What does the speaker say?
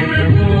Amen.